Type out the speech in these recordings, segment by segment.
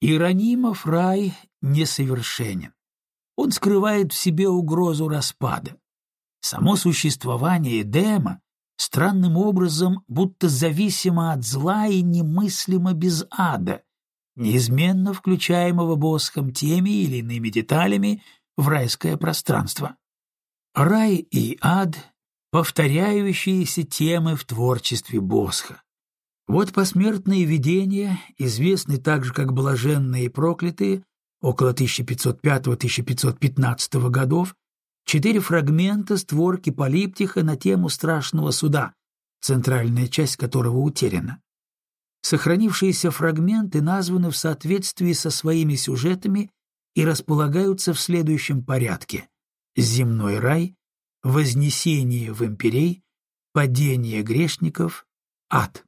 Иеронимов рай несовершенен. Он скрывает в себе угрозу распада. Само существование Эдема странным образом будто зависимо от зла и немыслимо без ада, неизменно включаемого Босхом теми или иными деталями в райское пространство. Рай и ад — повторяющиеся темы в творчестве Босха. Вот посмертные видения, известные также как блаженные и проклятые, около 1505-1515 годов, четыре фрагмента створки полиптиха на тему страшного суда, центральная часть которого утеряна. Сохранившиеся фрагменты названы в соответствии со своими сюжетами и располагаются в следующем порядке. Земной рай, вознесение в имперей, падение грешников, ад.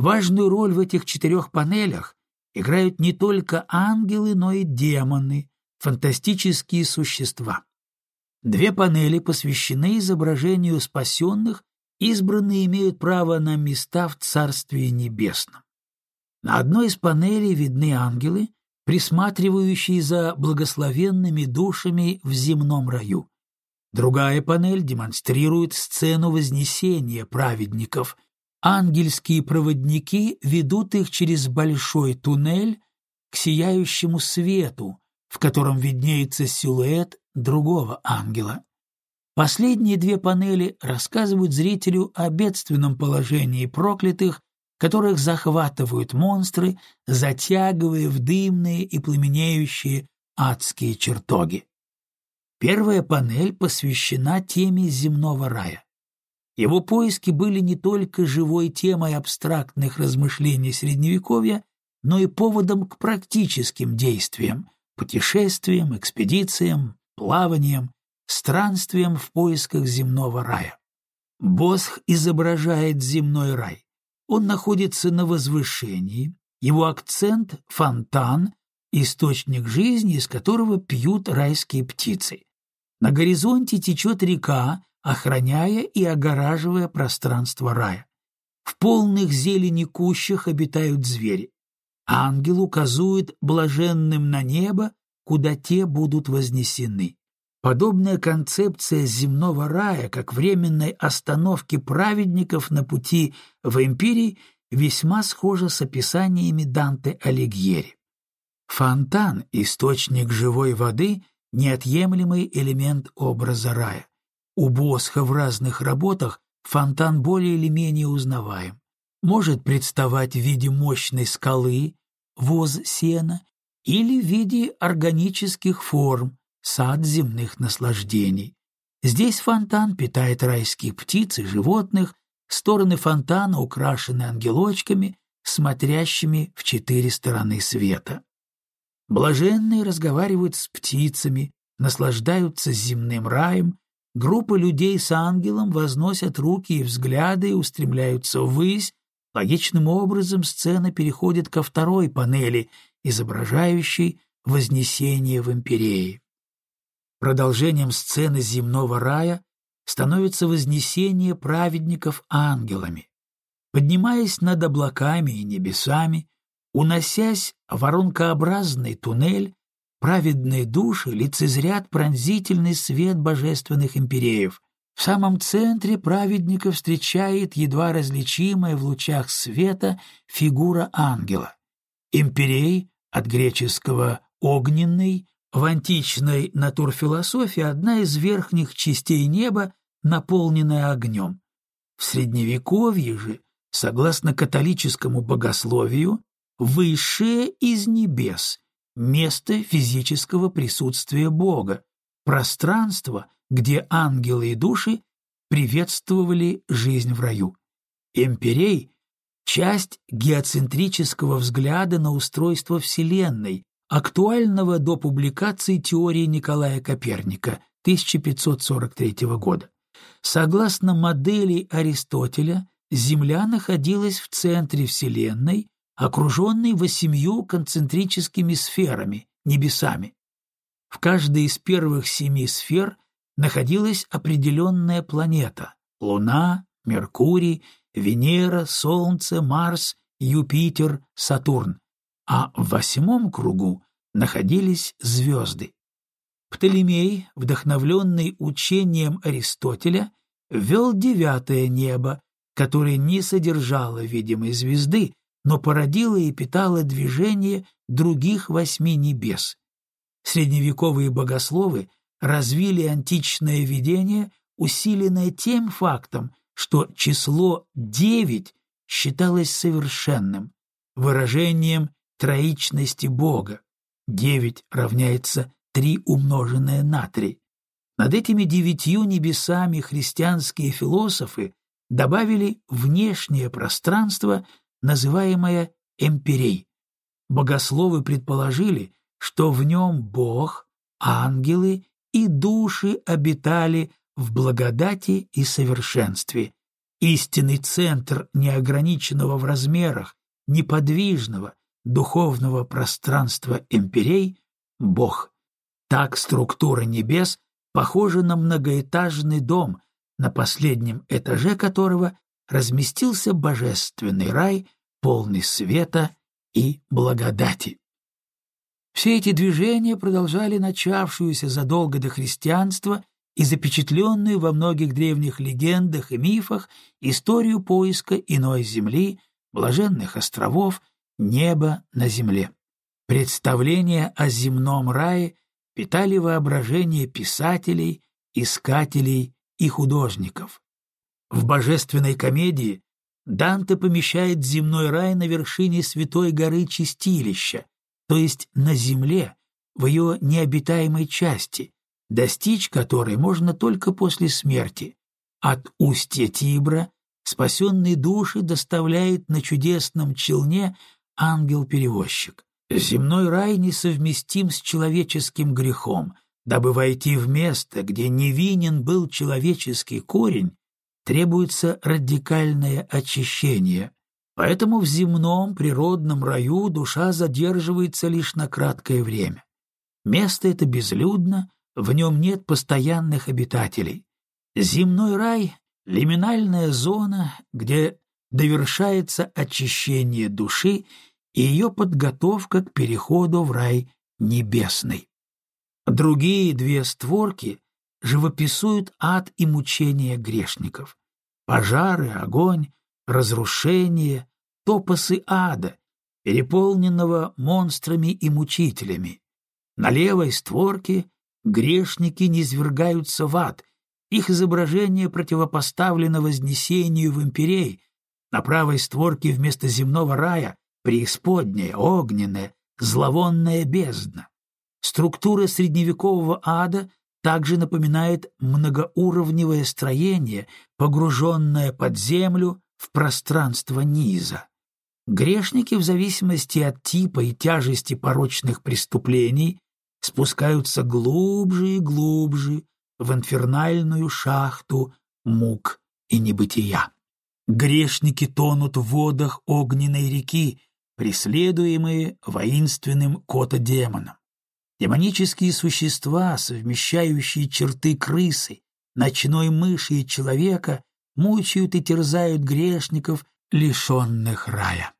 Важную роль в этих четырех панелях играют не только ангелы, но и демоны, фантастические существа. Две панели посвящены изображению спасенных, избранные имеют право на места в Царстве Небесном. На одной из панелей видны ангелы, присматривающие за благословенными душами в земном раю. Другая панель демонстрирует сцену вознесения праведников, Ангельские проводники ведут их через большой туннель к сияющему свету, в котором виднеется силуэт другого ангела. Последние две панели рассказывают зрителю о бедственном положении проклятых, которых захватывают монстры, затягивая в дымные и пламенеющие адские чертоги. Первая панель посвящена теме земного рая. Его поиски были не только живой темой абстрактных размышлений Средневековья, но и поводом к практическим действиям, путешествиям, экспедициям, плаваниям, странствиям в поисках земного рая. Босх изображает земной рай. Он находится на возвышении, его акцент — фонтан, источник жизни, из которого пьют райские птицы. На горизонте течет река, охраняя и огораживая пространство рая. В полных зелени кущах обитают звери. Ангел указует блаженным на небо, куда те будут вознесены. Подобная концепция земного рая, как временной остановки праведников на пути в империи, весьма схожа с описаниями Данте Алигьери. Фонтан, источник живой воды, неотъемлемый элемент образа рая. У Босха в разных работах фонтан более или менее узнаваем. Может представать в виде мощной скалы, воз сена, или в виде органических форм, сад земных наслаждений. Здесь фонтан питает райские птицы, животных, стороны фонтана украшены ангелочками, смотрящими в четыре стороны света. Блаженные разговаривают с птицами, наслаждаются земным раем, Группа людей с ангелом возносят руки и взгляды и устремляются ввысь. Логичным образом сцена переходит ко второй панели, изображающей вознесение в империи. Продолжением сцены земного рая становится вознесение праведников ангелами. Поднимаясь над облаками и небесами, уносясь в воронкообразный туннель, праведные души лицезрят пронзительный свет божественных импереев. В самом центре праведника встречает едва различимая в лучах света фигура ангела. Имперей, от греческого «огненный», в античной натурфилософии одна из верхних частей неба, наполненная огнем. В Средневековье же, согласно католическому богословию, высшее из небес место физического присутствия Бога, пространство, где ангелы и души приветствовали жизнь в раю. Эмпирей — часть геоцентрического взгляда на устройство Вселенной, актуального до публикации теории Николая Коперника 1543 года. Согласно модели Аристотеля, Земля находилась в центре Вселенной, окруженный восемью концентрическими сферами, небесами. В каждой из первых семи сфер находилась определенная планета — Луна, Меркурий, Венера, Солнце, Марс, Юпитер, Сатурн. а в восьмом кругу находились звезды. Птолемей, вдохновленный учением Аристотеля, ввел девятое небо, которое не содержало видимой звезды, но породило и питало движение других восьми небес. Средневековые богословы развили античное видение, усиленное тем фактом, что число девять считалось совершенным, выражением троичности Бога. Девять равняется три умноженное на три. Над этими девятью небесами христианские философы добавили внешнее пространство, называемое эмпирей. Богословы предположили, что в нем Бог, ангелы и души обитали в благодати и совершенстве. Истинный центр неограниченного в размерах, неподвижного, духовного пространства эмпирей — Бог. Так структура небес похожа на многоэтажный дом, на последнем этаже которого разместился божественный рай, полный света и благодати. Все эти движения продолжали начавшуюся задолго до христианства и запечатленную во многих древних легендах и мифах историю поиска иной земли, блаженных островов, неба на земле. Представления о земном рае питали воображение писателей, искателей и художников. В божественной комедии Данте помещает земной рай на вершине святой горы Чистилища, то есть на земле, в ее необитаемой части, достичь которой можно только после смерти. От устья Тибра спасенные души доставляет на чудесном челне ангел-перевозчик. Земной рай несовместим с человеческим грехом. Дабы войти в место, где невинен был человеческий корень, требуется радикальное очищение. Поэтому в земном природном раю душа задерживается лишь на краткое время. Место это безлюдно, в нем нет постоянных обитателей. Земной рай — лиминальная зона, где довершается очищение души и ее подготовка к переходу в рай небесный. Другие две створки живописуют ад и мучения грешников. Пожары, огонь, разрушение, топосы ада, переполненного монстрами и мучителями. На левой створке грешники низвергаются в ад, их изображение противопоставлено вознесению в имперей, на правой створке вместо земного рая преисподняя, огненная, зловонная бездна. Структура средневекового ада также напоминает многоуровневое строение, погруженное под землю в пространство низа. Грешники в зависимости от типа и тяжести порочных преступлений спускаются глубже и глубже в инфернальную шахту мук и небытия. Грешники тонут в водах огненной реки, преследуемые воинственным кота-демоном. Демонические существа, совмещающие черты крысы, ночной мыши и человека, мучают и терзают грешников, лишенных рая.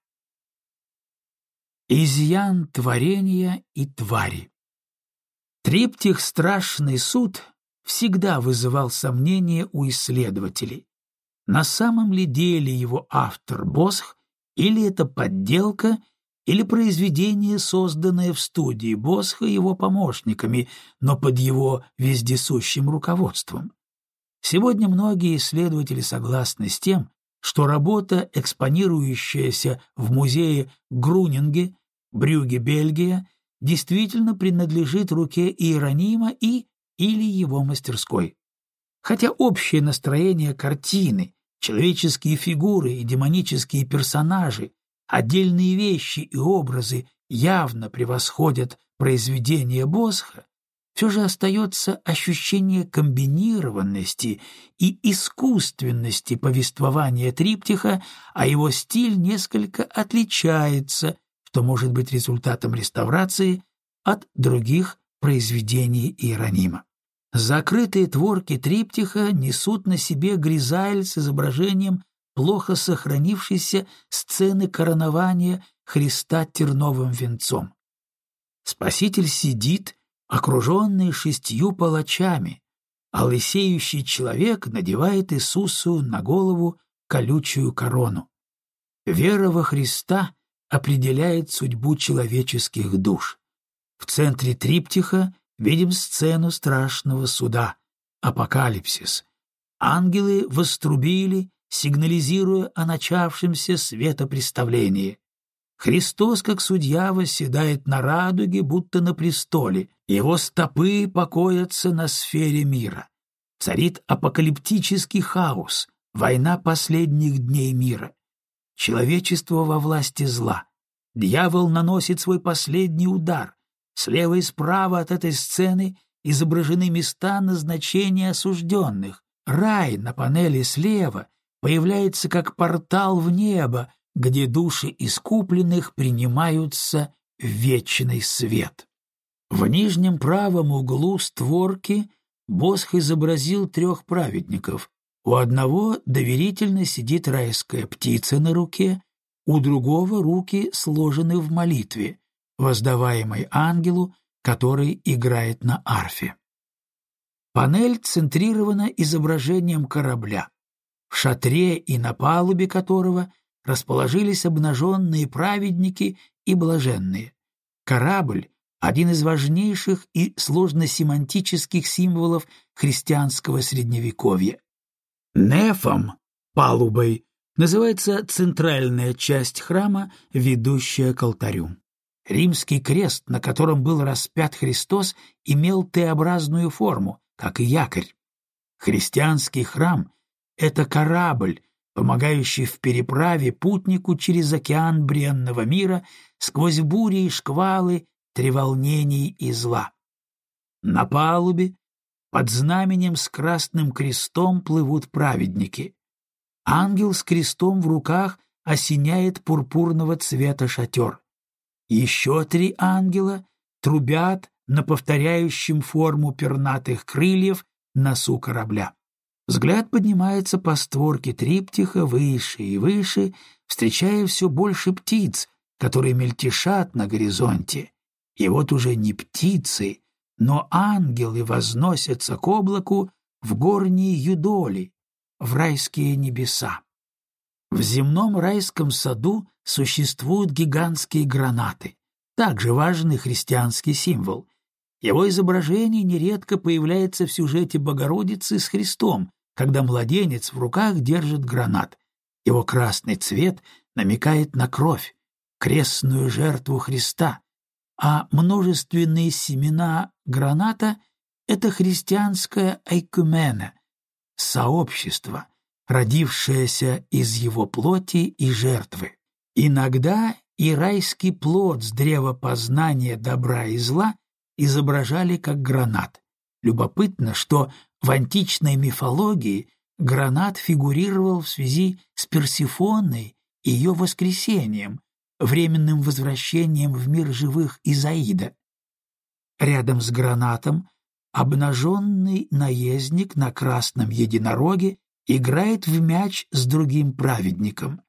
Изъян творения и твари Триптих «Страшный суд» всегда вызывал сомнения у исследователей. На самом ли деле его автор Босх или это подделка, или произведение, созданное в студии Босха его помощниками, но под его вездесущим руководством. Сегодня многие исследователи согласны с тем, что работа, экспонирующаяся в музее Грунинге, Брюге, Бельгия, действительно принадлежит руке Иеронима и или его мастерской. Хотя общее настроение картины Человеческие фигуры и демонические персонажи, отдельные вещи и образы явно превосходят произведение Босха, все же остается ощущение комбинированности и искусственности повествования триптиха, а его стиль несколько отличается, что может быть результатом реставрации от других произведений Иеронима. Закрытые творки триптиха несут на себе гризаль с изображением плохо сохранившейся сцены коронования Христа терновым венцом. Спаситель сидит, окруженный шестью палачами, а лысеющий человек надевает Иисусу на голову колючую корону. Вера во Христа определяет судьбу человеческих душ. В центре триптиха видим сцену страшного суда, апокалипсис. Ангелы вострубили, сигнализируя о начавшемся светопреставлении. Христос, как судья, восседает на радуге, будто на престоле, его стопы покоятся на сфере мира. Царит апокалиптический хаос, война последних дней мира. Человечество во власти зла. Дьявол наносит свой последний удар. Слева и справа от этой сцены изображены места назначения осужденных. Рай на панели слева появляется как портал в небо, где души искупленных принимаются в вечный свет. В нижнем правом углу створки Босх изобразил трех праведников. У одного доверительно сидит райская птица на руке, у другого руки сложены в молитве, воздаваемой ангелу, который играет на арфе. Панель центрирована изображением корабля, в шатре и на палубе которого расположились обнаженные праведники и блаженные. Корабль один из важнейших и сложно-семантических символов христианского средневековья. Нефом, палубой, называется центральная часть храма, ведущая к алтарю. Римский крест, на котором был распят Христос, имел Т-образную форму, как и якорь. Христианский храм — это корабль, помогающий в переправе путнику через океан бренного мира сквозь бури и шквалы треволнений и зла. На палубе под знаменем с красным крестом плывут праведники. Ангел с крестом в руках осеняет пурпурного цвета шатер. Еще три ангела трубят на повторяющем форму пернатых крыльев носу корабля. Взгляд поднимается по створке триптиха выше и выше, встречая все больше птиц, которые мельтешат на горизонте. И вот уже не птицы, но ангелы возносятся к облаку в горние юдоли, в райские небеса. В земном райском саду существуют гигантские гранаты, также важный христианский символ. Его изображение нередко появляется в сюжете Богородицы с Христом, когда младенец в руках держит гранат. Его красный цвет намекает на кровь, крестную жертву Христа, а множественные семена граната — это христианская айкумена, сообщество, родившееся из его плоти и жертвы. Иногда и райский плод с древа познания добра и зла изображали как гранат. Любопытно, что в античной мифологии гранат фигурировал в связи с Персифоной и ее воскресением, временным возвращением в мир живых Изаида. Рядом с гранатом обнаженный наездник на красном единороге играет в мяч с другим праведником.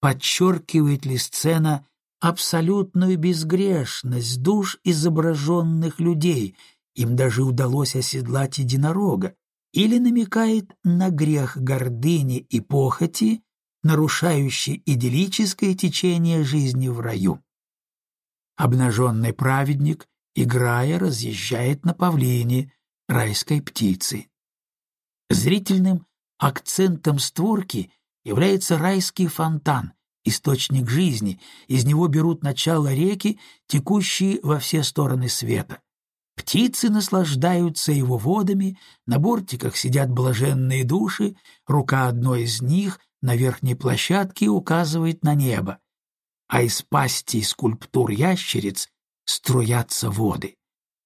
Подчеркивает ли сцена абсолютную безгрешность душ изображенных людей, им даже удалось оседлать единорога, или намекает на грех гордыни и похоти, нарушающий идиллическое течение жизни в раю. Обнаженный праведник, играя, разъезжает на павлине, райской птицы. Зрительным акцентом створки является райский фонтан, источник жизни, из него берут начало реки, текущие во все стороны света. Птицы наслаждаются его водами, на бортиках сидят блаженные души, рука одной из них на верхней площадке указывает на небо, а из пасти скульптур ящериц струятся воды.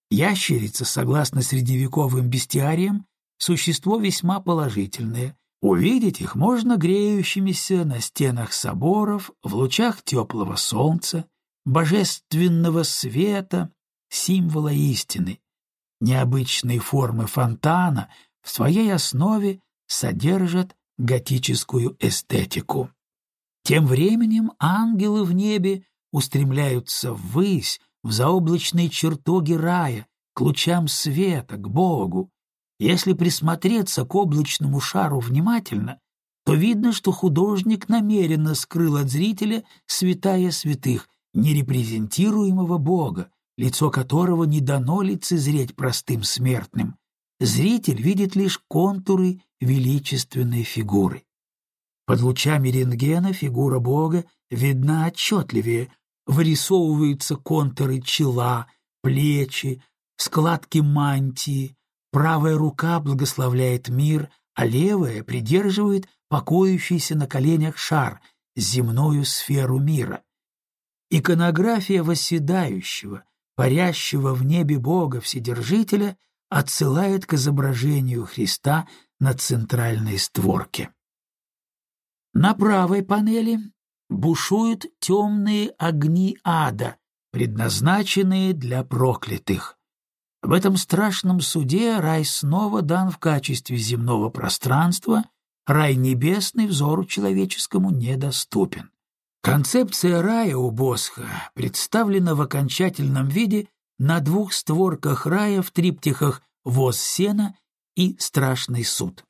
Ящерица, согласно средневековым бестиариям, существо весьма положительное. Увидеть их можно греющимися на стенах соборов, в лучах теплого солнца, божественного света, символа истины. Необычные формы фонтана в своей основе содержат готическую эстетику. Тем временем ангелы в небе устремляются ввысь, в заоблачные чертоги рая, к лучам света, к Богу. Если присмотреться к облачному шару внимательно, то видно, что художник намеренно скрыл от зрителя святая святых, нерепрезентируемого Бога, лицо которого не дано лицезреть простым смертным. Зритель видит лишь контуры величественной фигуры. Под лучами рентгена фигура Бога видна отчетливее, вырисовываются контуры чела, плечи, складки мантии, правая рука благословляет мир, а левая придерживает покоящийся на коленях шар, земную сферу мира. Иконография восседающего, парящего в небе Бога Вседержителя отсылает к изображению Христа на центральной створке. На правой панели бушуют темные огни ада, предназначенные для проклятых. В этом страшном суде рай снова дан в качестве земного пространства, рай небесный взору человеческому недоступен. Концепция рая у Босха представлена в окончательном виде на двух створках рая в триптихах «Воз сена» и «Страшный суд».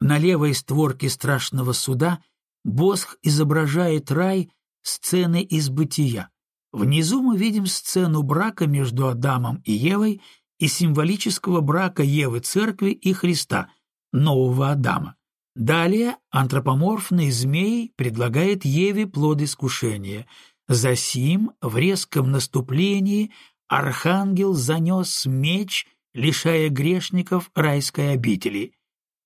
На левой створке страшного суда Босх изображает рай сцены из бытия. Внизу мы видим сцену брака между Адамом и Евой и символического брака Евы Церкви и Христа, нового Адама. Далее антропоморфный змей предлагает Еве плод искушения. Засим в резком наступлении архангел занес меч, лишая грешников райской обители.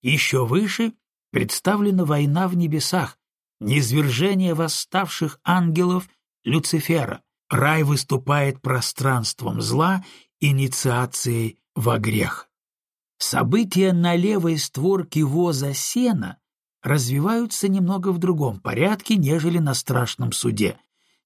Еще выше представлена война в небесах, низвержение восставших ангелов Люцифера. Рай выступает пространством зла, инициацией во грех. События на левой створке воза сена развиваются немного в другом порядке, нежели на страшном суде.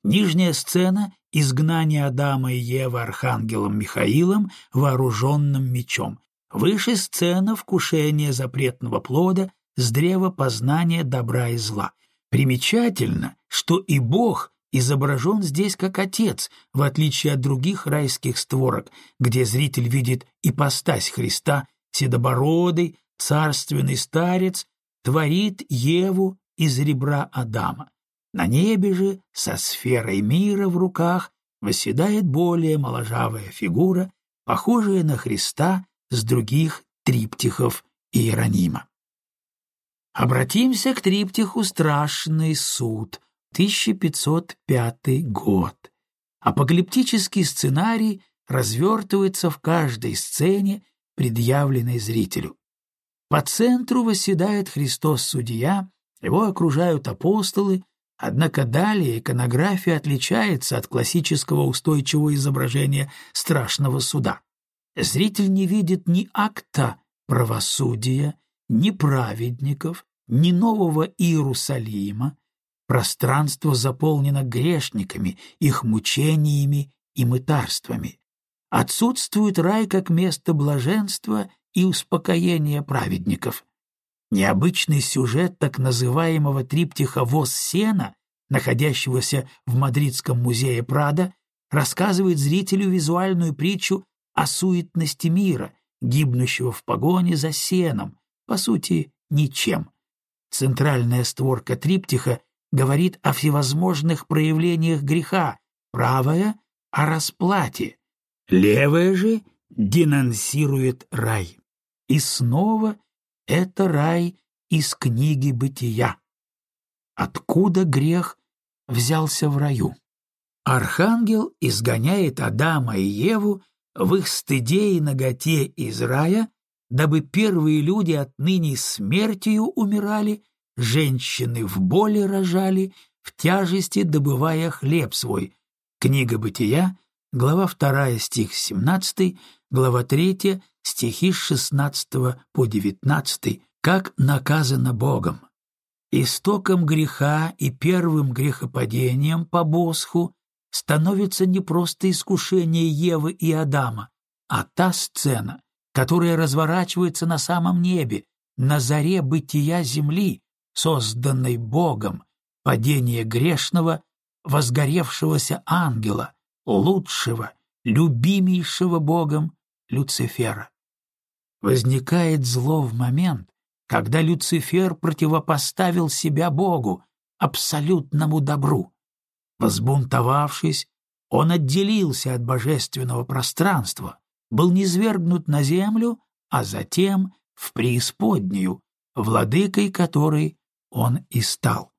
Нижняя сцена — изгнание Адама и Евы архангелом Михаилом, вооруженным мечом. Выше сцена — вкушение запретного плода с древа познания добра и зла. Примечательно, что и Бог изображен здесь как отец, в отличие от других райских створок, где зритель видит ипостась Христа седобородый, царственный старец творит Еву из ребра Адама. На небе же, со сферой мира в руках, восседает более моложавая фигура, похожая на Христа с других триптихов Иеронима. Обратимся к триптиху «Страшный суд», 1505 год. Апокалиптический сценарий развертывается в каждой сцене предъявленной зрителю. По центру восседает Христос-Судья, его окружают апостолы, однако далее иконография отличается от классического устойчивого изображения страшного суда. Зритель не видит ни акта правосудия, ни праведников, ни нового Иерусалима, пространство заполнено грешниками, их мучениями и мытарствами. Отсутствует рай как место блаженства и успокоения праведников. Необычный сюжет так называемого триптиха «Воз сена», находящегося в Мадридском музее Прада, рассказывает зрителю визуальную притчу о суетности мира, гибнущего в погоне за сеном, по сути, ничем. Центральная створка триптиха говорит о всевозможных проявлениях греха, правая — о расплате, Левая же денонсирует рай. И снова это рай из книги бытия. Откуда грех взялся в раю? Архангел изгоняет Адама и Еву в их стыде и наготе из рая, дабы первые люди отныне смертью умирали, женщины в боли рожали, в тяжести добывая хлеб свой. Книга бытия, глава 2, стих 17, глава 3, стихи с 16 по 19, как наказано Богом. Истоком греха и первым грехопадением по Босху становится не просто искушение Евы и Адама, а та сцена, которая разворачивается на самом небе, на заре бытия земли, созданной Богом, падение грешного, возгоревшегося ангела, лучшего, любимейшего Богом Люцифера. Возникает зло в момент, когда Люцифер противопоставил себя Богу, абсолютному добру. Возбунтовавшись, он отделился от божественного пространства, был низвергнут на землю, а затем в преисподнюю, владыкой которой он и стал.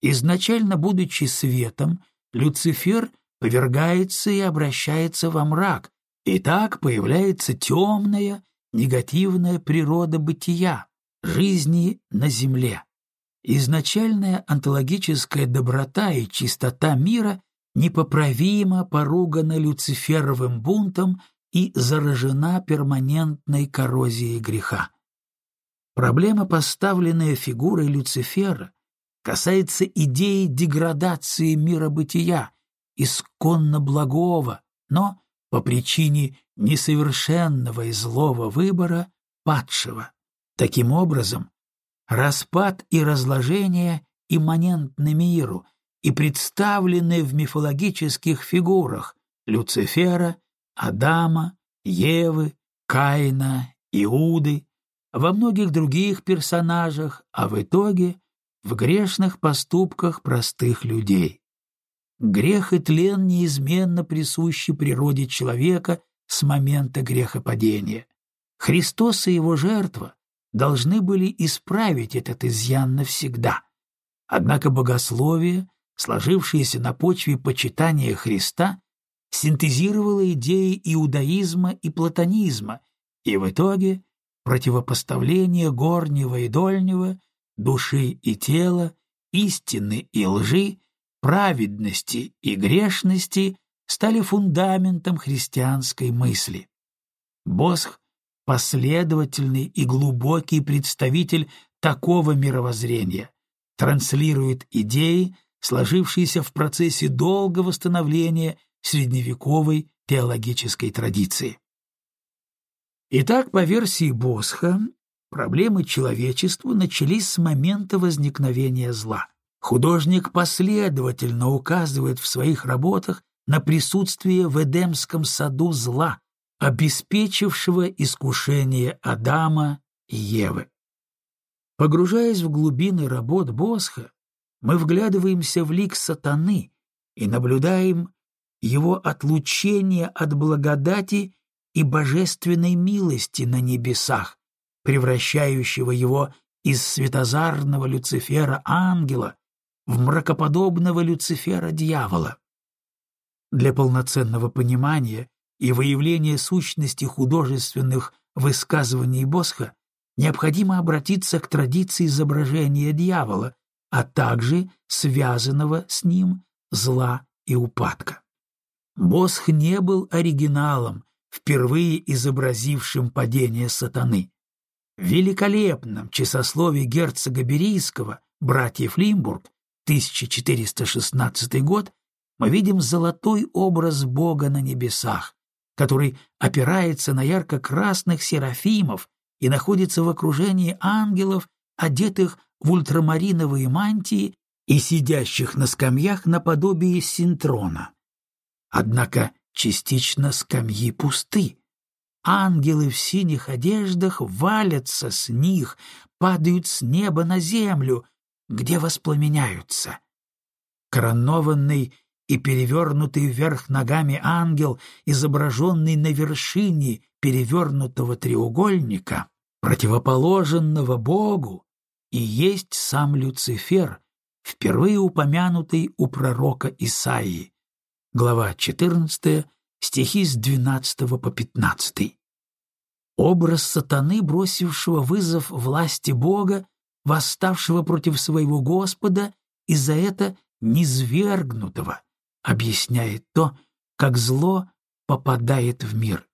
Изначально будучи светом, Люцифер повергается и обращается во мрак, и так появляется темная, негативная природа бытия, жизни на земле. Изначальная онтологическая доброта и чистота мира непоправимо поругана Люциферовым бунтом и заражена перманентной коррозией греха. Проблема, поставленная фигурой Люцифера, касается идеи деградации мира бытия, исконно благого, но по причине несовершенного и злого выбора падшего. Таким образом, распад и разложение имманентны миру и представлены в мифологических фигурах Люцифера, Адама, Евы, Каина, Иуды, во многих других персонажах, а в итоге в грешных поступках простых людей. Грех и тлен неизменно присущи природе человека с момента грехопадения. Христос и его жертва должны были исправить этот изъян навсегда. Однако богословие, сложившееся на почве почитания Христа, синтезировало идеи иудаизма и платонизма, и в итоге противопоставление горнего и дольнего, души и тела, истины и лжи, праведности и грешности стали фундаментом христианской мысли. Босх — последовательный и глубокий представитель такого мировоззрения, транслирует идеи, сложившиеся в процессе долгого становления средневековой теологической традиции. Итак, по версии Босха, проблемы человечества начались с момента возникновения зла. Художник последовательно указывает в своих работах на присутствие в Эдемском саду зла, обеспечившего искушение Адама и Евы. Погружаясь в глубины работ Босха, мы вглядываемся в лик сатаны и наблюдаем его отлучение от благодати и божественной милости на небесах, превращающего его из светозарного Люцифера ангела в мракоподобного Люцифера дьявола. Для полноценного понимания и выявления сущности художественных высказываний Босха необходимо обратиться к традиции изображения дьявола, а также связанного с ним зла и упадка. Босх не был оригиналом, впервые изобразившим падение сатаны. В великолепном часословии герцога Берийского «Братьев Лимбург» 1416 год мы видим золотой образ Бога на небесах, который опирается на ярко-красных серафимов и находится в окружении ангелов, одетых в ультрамариновые мантии и сидящих на скамьях наподобие синтрона. Однако частично скамьи пусты. Ангелы в синих одеждах валятся с них, падают с неба на землю, где воспламеняются. Коронованный и перевернутый вверх ногами ангел, изображенный на вершине перевернутого треугольника, противоположенного Богу, и есть сам Люцифер, впервые упомянутый у пророка Исаии глава 14, стихи с 12 по 15. Образ сатаны, бросившего вызов власти Бога, восставшего против своего Господа и за это низвергнутого, объясняет то, как зло попадает в мир.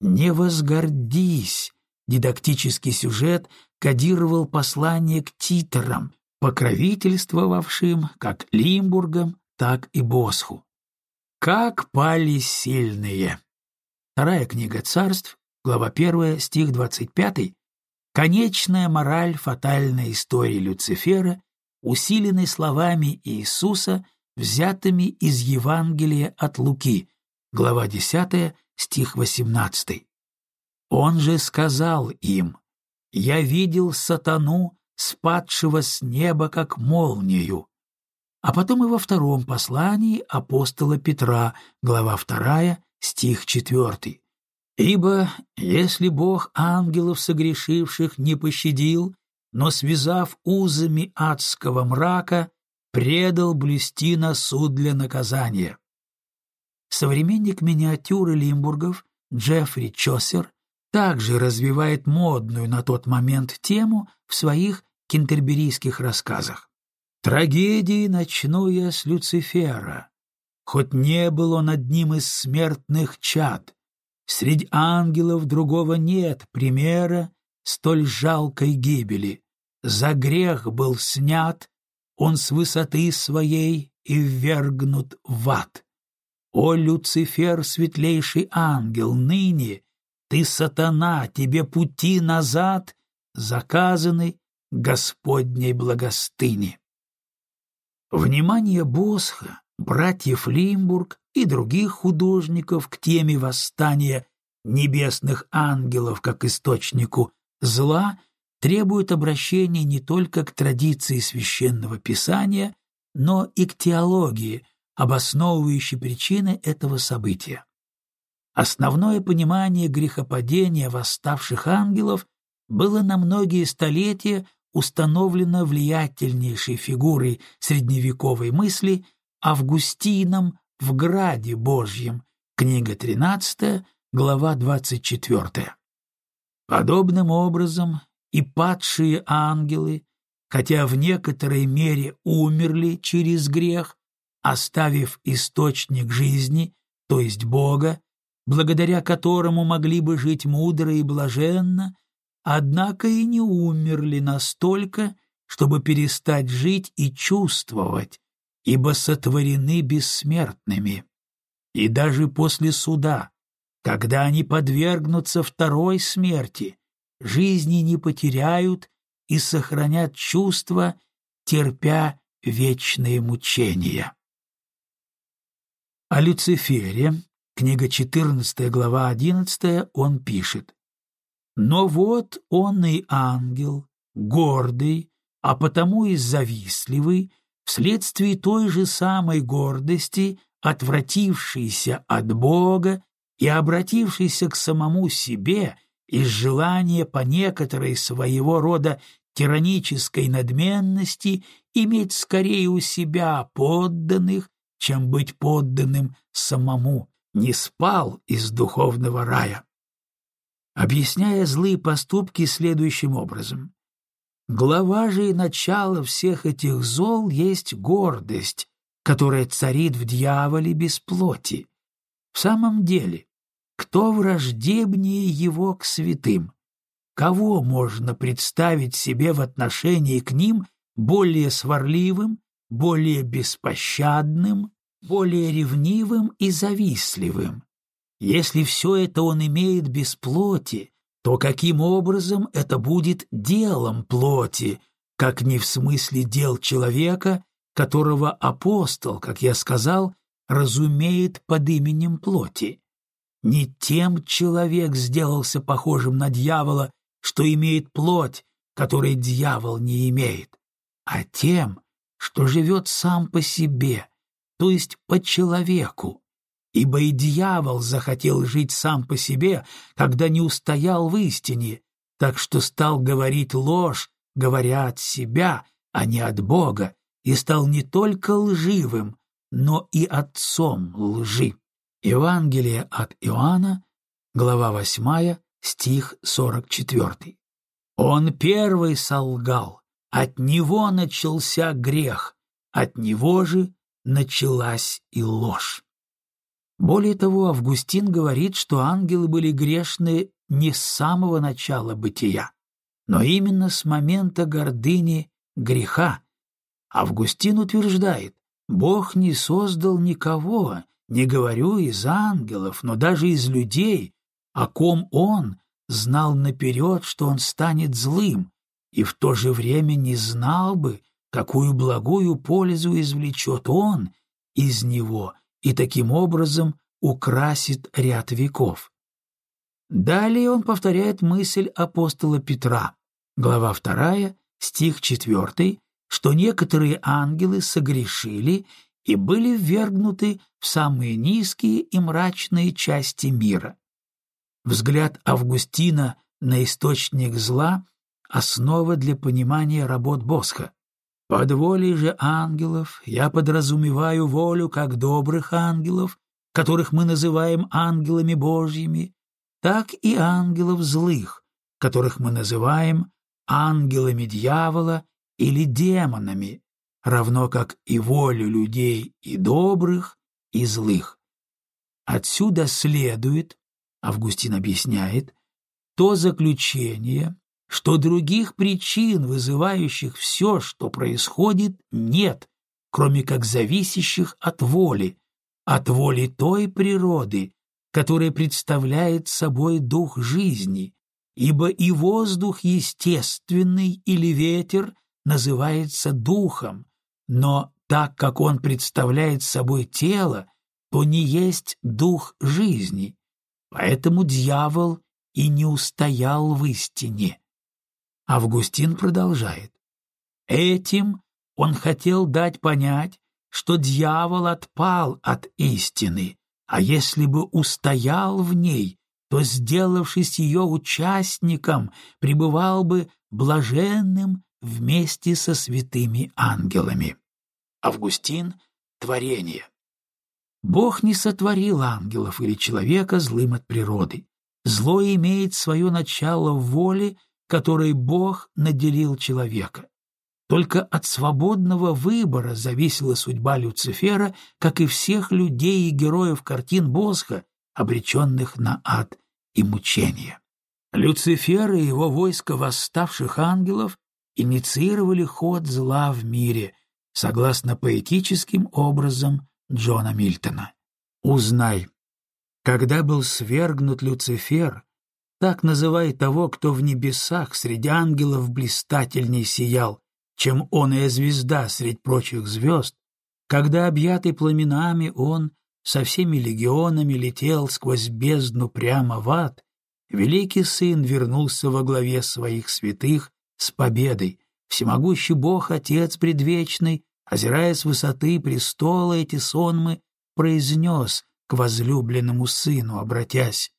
«Не возгордись!» Дидактический сюжет кодировал послание к титрам, покровительствовавшим как Лимбургам, так и Босху. Как пали сильные! Вторая книга царств, глава 1, стих 25, Конечная мораль фатальной истории Люцифера, усиленной словами Иисуса, взятыми из Евангелия от Луки, глава 10, стих 18. Он же сказал им, «Я видел сатану, спадшего с неба, как молнию». А потом и во втором послании апостола Петра, глава 2, стих 4. «Ибо если Бог ангелов согрешивших не пощадил, но, связав узами адского мрака, предал блюсти на суд для наказания». Современник миниатюры Лимбургов Джеффри Чосер также развивает модную на тот момент тему в своих кентерберийских рассказах. Трагедии начну я с Люцифера, хоть не был он одним из смертных чад. Среди ангелов другого нет примера столь жалкой гибели. За грех был снят он с высоты своей и ввергнут в ад. О, Люцифер, светлейший ангел, ныне ты, сатана, тебе пути назад заказаны Господней благостыни. Внимание Босха, братьев Лимбург и других художников к теме восстания небесных ангелов как источнику зла требует обращения не только к традиции священного писания, но и к теологии, обосновывающей причины этого события. Основное понимание грехопадения восставших ангелов было на многие столетия установлено влиятельнейшей фигурой средневековой мысли Августином в Граде Божьем, книга 13, глава 24. Подобным образом и падшие ангелы, хотя в некоторой мере умерли через грех, оставив источник жизни, то есть Бога, благодаря которому могли бы жить мудро и блаженно, однако и не умерли настолько, чтобы перестать жить и чувствовать, ибо сотворены бессмертными. И даже после суда, когда они подвергнутся второй смерти, жизни не потеряют и сохранят чувства, терпя вечные мучения. О Люцифере, книга 14, глава 11, он пишет но вот он и ангел, гордый, а потому и завистливый, вследствие той же самой гордости, отвратившийся от Бога и обратившийся к самому себе из желания по некоторой своего рода тиранической надменности иметь скорее у себя подданных, чем быть подданным самому, не спал из духовного рая объясняя злые поступки следующим образом. Глава же и начало всех этих зол есть гордость, которая царит в дьяволе без плоти. В самом деле, кто враждебнее его к святым? Кого можно представить себе в отношении к ним более сварливым, более беспощадным, более ревнивым и завистливым? Если все это он имеет без плоти, то каким образом это будет делом плоти, как не в смысле дел человека, которого апостол, как я сказал, разумеет под именем плоти? Не тем человек сделался похожим на дьявола, что имеет плоть, которой дьявол не имеет, а тем, что живет сам по себе, то есть по человеку, ибо и дьявол захотел жить сам по себе, когда не устоял в истине, так что стал говорить ложь, говоря от себя, а не от Бога, и стал не только лживым, но и отцом лжи. Евангелие от Иоанна, глава 8, стих 44. Он первый солгал, от него начался грех, от него же началась и ложь. Более того, Августин говорит, что ангелы были грешны не с самого начала бытия, но именно с момента гордыни греха. Августин утверждает, Бог не создал никого, не говорю из ангелов, но даже из людей, о ком Он знал наперед, что он станет злым, и в то же время не знал бы, какую благую пользу извлечет он из него и таким образом украсит ряд веков. Далее он повторяет мысль апостола Петра, глава 2, стих 4, что некоторые ангелы согрешили и были ввергнуты в самые низкие и мрачные части мира. Взгляд Августина на источник зла — основа для понимания работ Босха. Под волей же ангелов я подразумеваю волю как добрых ангелов, которых мы называем ангелами Божьими, так и ангелов злых, которых мы называем ангелами дьявола или демонами, равно как и волю людей и добрых, и злых. Отсюда следует, Августин объясняет, то заключение, что других причин, вызывающих все, что происходит, нет, кроме как зависящих от воли, от воли той природы, которая представляет собой дух жизни, ибо и воздух естественный или ветер называется духом, но так как он представляет собой тело, то не есть дух жизни, поэтому дьявол и не устоял в истине. Августин продолжает. Этим он хотел дать понять, что дьявол отпал от истины, а если бы устоял в ней, то, сделавшись ее участником, пребывал бы блаженным вместе со святыми ангелами. Августин «Творение». Бог не сотворил ангелов или человека злым от природы. Зло имеет свое начало в воле, которой Бог наделил человека. Только от свободного выбора зависела судьба Люцифера, как и всех людей и героев картин Босха, обреченных на ад и мучения. Люцифер и его войско восставших ангелов инициировали ход зла в мире, согласно поэтическим образом Джона Мильтона. Узнай, когда был свергнут Люцифер, так называй того, кто в небесах среди ангелов блистательней сиял, чем оная звезда средь прочих звезд, когда, объятый пламенами, он со всеми легионами летел сквозь бездну прямо в ад, великий сын вернулся во главе своих святых с победой. Всемогущий Бог, Отец предвечный, озирая с высоты престола эти сонмы, произнес к возлюбленному сыну, обратясь,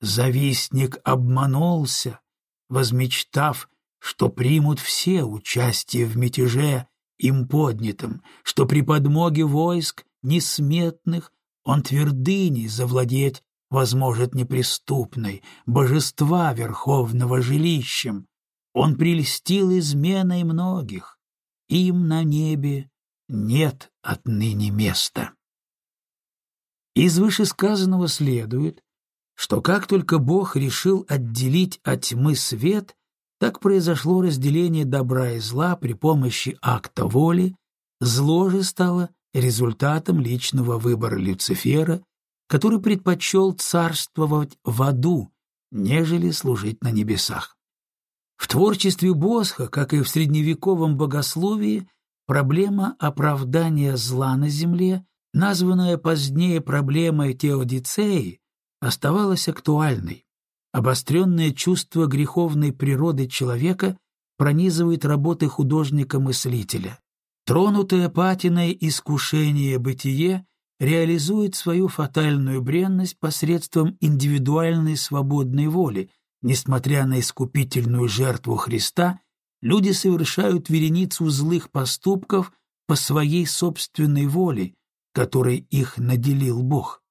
«Завистник обманулся, возмечтав, что примут все участие в мятеже им поднятом, что при подмоге войск несметных он твердыней завладеть возможет неприступной, божества верховного жилищем, он прельстил изменой многих, им на небе нет отныне места. Из вышесказанного следует, что как только Бог решил отделить от тьмы свет, так произошло разделение добра и зла при помощи акта воли, зло же стало результатом личного выбора Люцифера, который предпочел царствовать в аду, нежели служить на небесах. В творчестве Босха, как и в средневековом богословии, проблема оправдания зла на земле, названная позднее проблемой теодицеи, оставалась актуальной. Обостренное чувство греховной природы человека пронизывает работы художника-мыслителя. Тронутое патиной искушение бытие реализует свою фатальную бренность посредством индивидуальной свободной воли, Несмотря на искупительную жертву Христа, люди совершают вереницу злых поступков по своей собственной воле, которой их наделил Бог.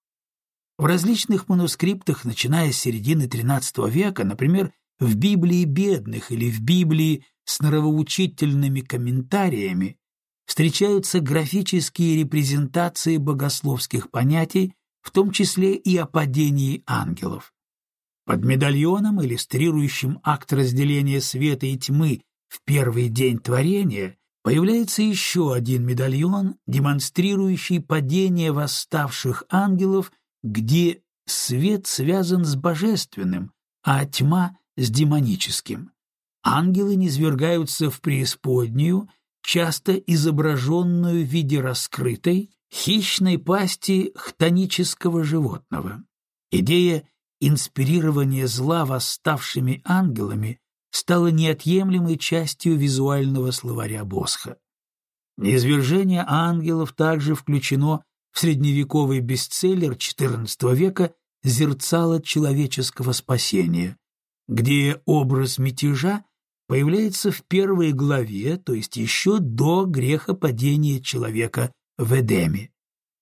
В различных манускриптах, начиная с середины XIII века, например, в Библии бедных или в Библии с нравоучительными комментариями, встречаются графические репрезентации богословских понятий, в том числе и о падении ангелов. Под медальоном, иллюстрирующим акт разделения света и тьмы в первый день творения, появляется еще один медальон, демонстрирующий падение восставших ангелов, где свет связан с божественным, а тьма с демоническим. Ангелы низвергаются в преисподнюю, часто изображенную в виде раскрытой, хищной пасти хтонического животного. Идея инспирирования зла восставшими ангелами стала неотъемлемой частью визуального словаря Босха. Низвержение ангелов также включено в средневековый бестселлер XIV века «Зерцало человеческого спасения», где образ мятежа появляется в первой главе, то есть еще до грехопадения человека в Эдеме.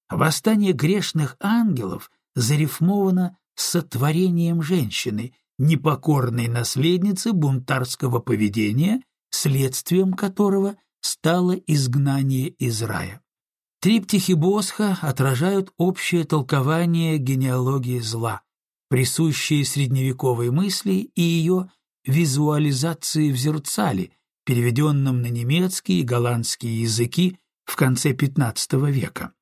Восстание грешных ангелов зарифмовано сотворением женщины, непокорной наследницы бунтарского поведения, следствием которого стало изгнание из рая. Триптихи Босха отражают общее толкование генеалогии зла, присущие средневековой мысли и ее визуализации в зерцале, переведенном на немецкий и голландский языки в конце XV века.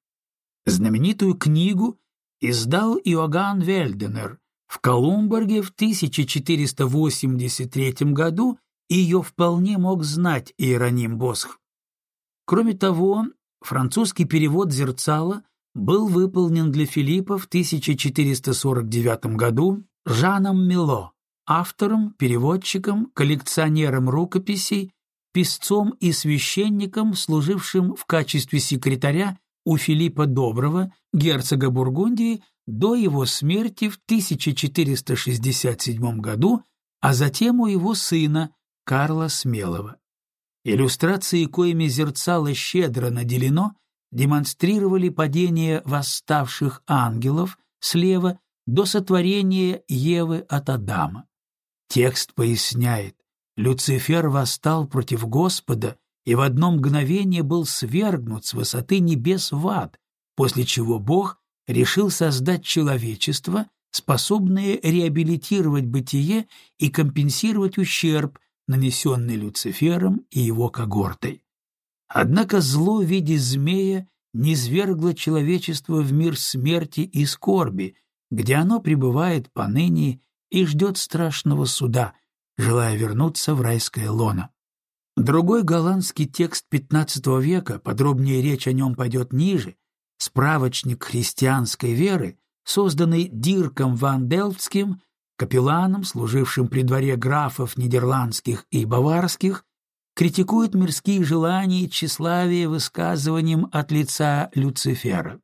Знаменитую книгу издал Иоганн Вельденер в Колумбурге в 1483 году, и ее вполне мог знать Иероним Босх. Кроме того, французский перевод «Зерцала» был выполнен для Филиппа в 1449 году Жаном Мило, автором, переводчиком, коллекционером рукописей, писцом и священником, служившим в качестве секретаря у Филиппа Доброго, герцога Бургундии, до его смерти в 1467 году, а затем у его сына Карла Смелого. Иллюстрации, коими зерцало щедро наделено, демонстрировали падение восставших ангелов слева до сотворения Евы от Адама. Текст поясняет, Люцифер восстал против Господа и в одно мгновение был свергнут с высоты небес в ад, после чего Бог решил создать человечество, способное реабилитировать бытие и компенсировать ущерб, нанесенный Люцифером и его когортой. Однако зло в виде змея низвергло человечество в мир смерти и скорби, где оно пребывает поныне и ждет страшного суда, желая вернуться в райское лоно. Другой голландский текст XV века, подробнее речь о нем пойдет ниже, справочник христианской веры, созданный Дирком ван Делфтским, капелланом, служившим при дворе графов нидерландских и баварских, критикует мирские желания и тщеславие высказыванием от лица Люцифера.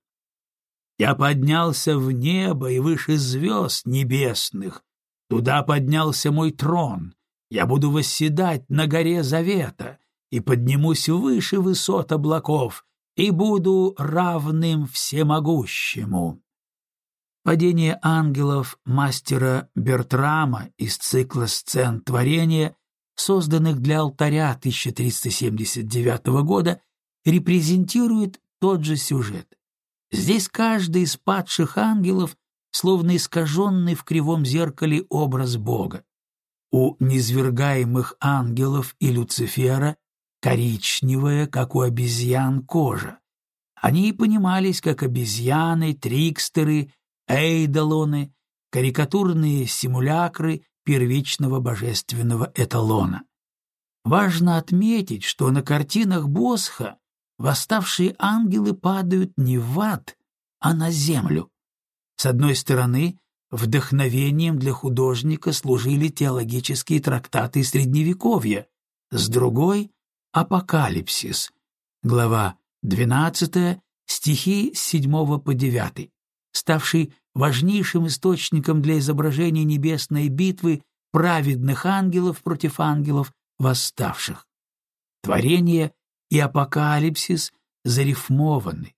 «Я поднялся в небо и выше звезд небесных, Туда поднялся мой трон. Я буду восседать на горе Завета и поднимусь выше высот облаков и буду равным всемогущему. Падение ангелов мастера Бертрама из цикла сцен творения, созданных для алтаря 1379 года, репрезентирует тот же сюжет. Здесь каждый из падших ангелов словно искаженный в кривом зеркале образ Бога. У низвергаемых ангелов и Люцифера коричневая, как у обезьян, кожа. Они и понимались как обезьяны, трикстеры, эйдолоны, карикатурные симулякры первичного божественного эталона. Важно отметить, что на картинах Босха восставшие ангелы падают не в ад, а на землю. С одной стороны, вдохновением для художника служили теологические трактаты Средневековья, с другой — Апокалипсис, глава 12, стихи с 7 по 9, ставший важнейшим источником для изображения небесной битвы праведных ангелов против ангелов восставших. Творение и апокалипсис зарифмованы,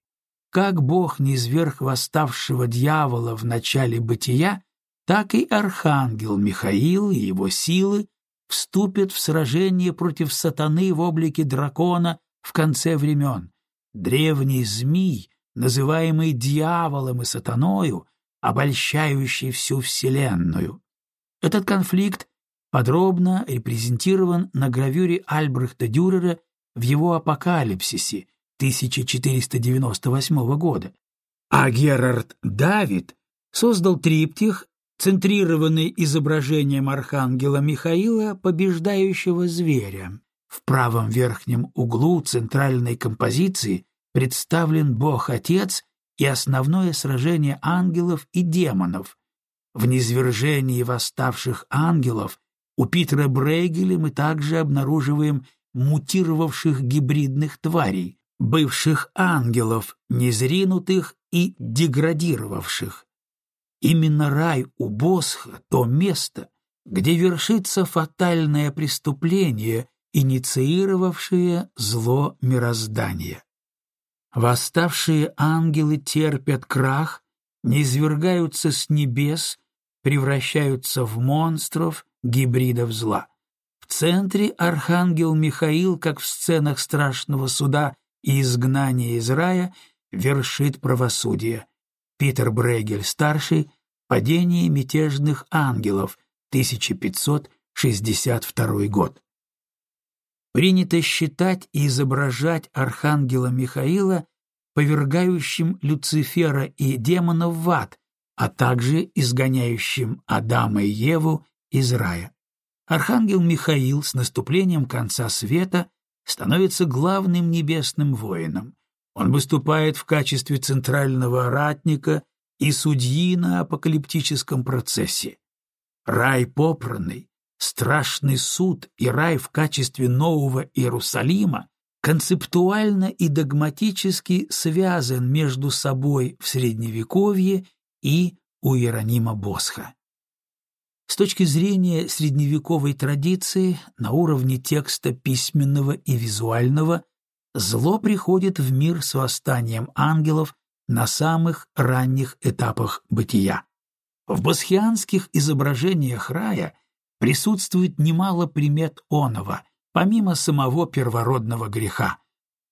как Бог низверг восставшего дьявола в начале бытия, так и архангел Михаил и его силы вступят в сражение против сатаны в облике дракона в конце времен. Древний змей, называемый дьяволом и сатаною, обольщающий всю вселенную. Этот конфликт подробно репрезентирован на гравюре Альбрехта Дюрера в его «Апокалипсисе», 1498 года, а Герард Давид создал триптих центрированный изображением архангела Михаила, побеждающего зверя. В правом верхнем углу центральной композиции представлен Бог-Отец и основное сражение ангелов и демонов. В низвержении восставших ангелов у Питера Брейгеля мы также обнаруживаем мутировавших гибридных тварей, бывших ангелов, незринутых и деградировавших. Именно рай у Босха — то место, где вершится фатальное преступление, инициировавшее зло мироздания. Восставшие ангелы терпят крах, низвергаются с небес, превращаются в монстров, гибридов зла. В центре архангел Михаил, как в сценах страшного суда и изгнания из рая, вершит правосудие. Питер Брейгель-старший «Падение мятежных ангелов», 1562 год. Принято считать и изображать архангела Михаила повергающим Люцифера и демонов в ад, а также изгоняющим Адама и Еву из рая. Архангел Михаил с наступлением конца света становится главным небесным воином. Он выступает в качестве центрального ратника и судьи на апокалиптическом процессе. Рай попранный, страшный суд и рай в качестве нового Иерусалима концептуально и догматически связан между собой в Средневековье и у Иеронима Босха. С точки зрения средневековой традиции, на уровне текста письменного и визуального, зло приходит в мир с восстанием ангелов на самых ранних этапах бытия. В басхианских изображениях рая присутствует немало примет оного, помимо самого первородного греха.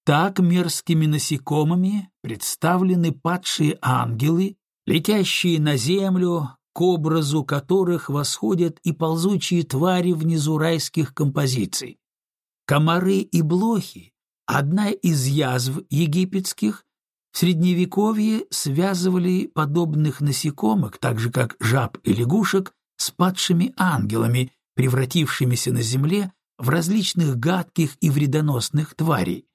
Так мерзкими насекомыми представлены падшие ангелы, летящие на землю, к образу которых восходят и ползучие твари внизу райских композиций. Комары и блохи — одна из язв египетских, в Средневековье связывали подобных насекомых, так же как жаб и лягушек, с падшими ангелами, превратившимися на земле в различных гадких и вредоносных тварей.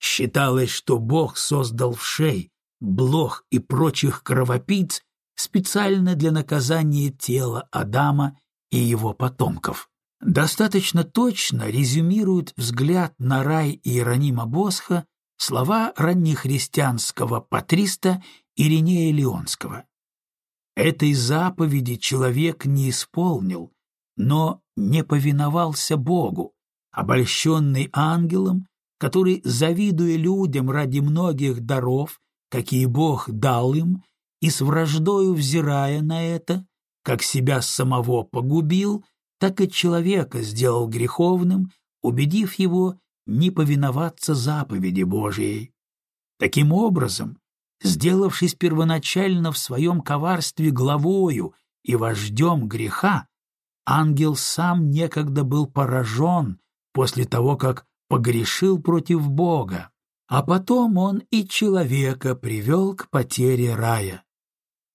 Считалось, что Бог создал вшей, блох и прочих кровопийц специально для наказания тела Адама и его потомков. Достаточно точно резюмирует взгляд на рай Иеронима Босха слова раннехристианского патриста Иринея Леонского. «Этой заповеди человек не исполнил, но не повиновался Богу, обольщенный ангелом, который, завидуя людям ради многих даров, какие Бог дал им, и с враждою взирая на это, как себя самого погубил, так и человека сделал греховным, убедив его не повиноваться заповеди Божией. Таким образом, сделавшись первоначально в своем коварстве главою и вождем греха, ангел сам некогда был поражен после того, как погрешил против Бога, а потом он и человека привел к потере рая.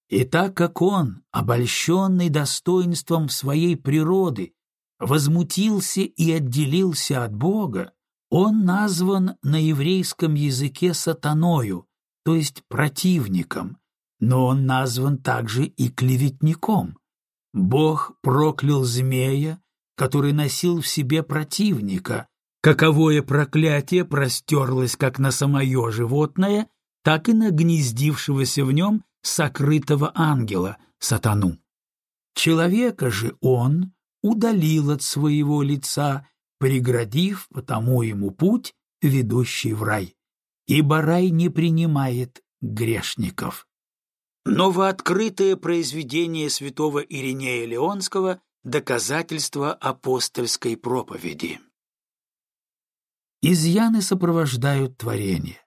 И так как он, обольщенный достоинством своей природы, возмутился и отделился от Бога, он назван на еврейском языке сатаною, то есть противником, но он назван также и клеветником. Бог проклял змея, который носил в себе противника. Каковое проклятие простерлось как на самое животное, так и на гнездившегося в нем сокрытого ангела, сатану. Человека же он удалил от своего лица, преградив потому ему путь, ведущий в рай. Ибо рай не принимает грешников. Новооткрытое произведение святого Иринея Леонского «Доказательство апостольской проповеди». Изъяны сопровождают творение.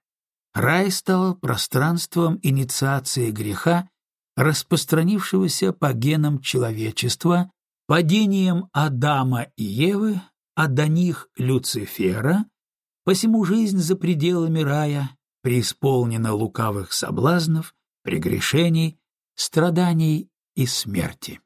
Рай стал пространством инициации греха, распространившегося по генам человечества, падением Адама и Евы, а до них Люцифера, посему жизнь за пределами рая преисполнена лукавых соблазнов, прегрешений, страданий и смерти.